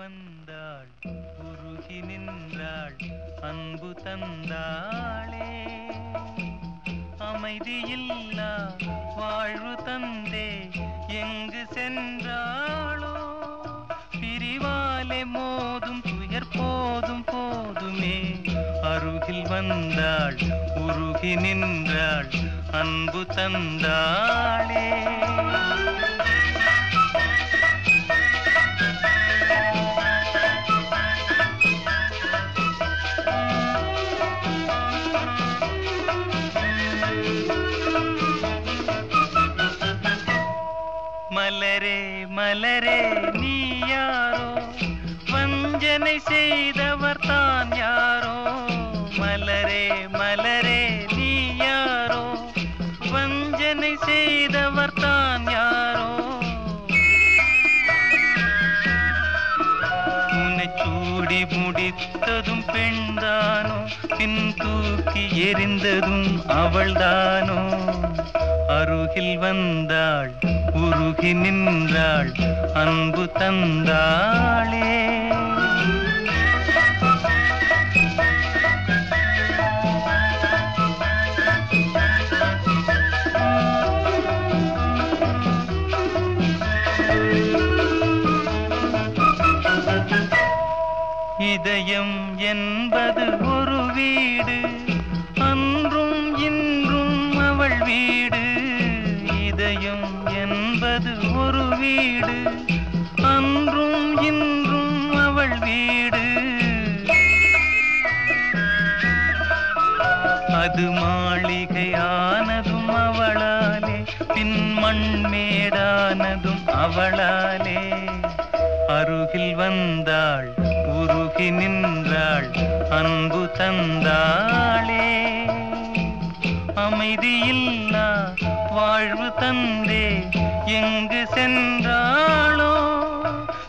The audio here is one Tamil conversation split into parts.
வந்தாள் உருகி நின்றாள் அன்பு தந்தாளே. அமைதியில்லா வாழ்வு தந்தே எங்கு சென்றாளோ? பிரிவாலே மோதும் துயர் போதும் போதுமே. அருகில் வந்தாள் உருகி நின்றாள் அன்பு தந்தாளே. வஞ்சனை செய்தவர் தான் யாரோ? மலரே மலரே நீ யாரோ? வஞ்சனை செய்தவர் தான் யாரோ? உன்னை சூடி முடித்ததும் பெண்தானோ? பின் தூக்கி எரிந்ததும் அவள்தானோ? அருகில் வந்தாள் உருகி நின்றாள் அன்பு தந்தாள். இதயம் என்பது ஒரு வீடு. அன்றும் இன்றும் அவள் வீடு. இதயம் என்பது ஒரு வீடு. அன்றும் இன்றும் அவள் வீடு. அது மாளிகையானதும் அவளாலே பின் மண்மேடானதும் அவளாலே. அருகில் வந்தாள் உருகி நின்றாள் அன்பு தந்தாளே. அமைதியில்லா வாழ்வு தந்தே எங்கு சென்றாளோ?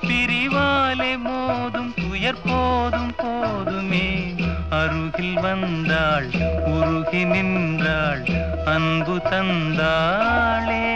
பிரிவாலே மோதும் துயர் போதும் போதுமே. அருகில் வந்தாள் உருகி நின்றாள் அன்பு தந்தாளே.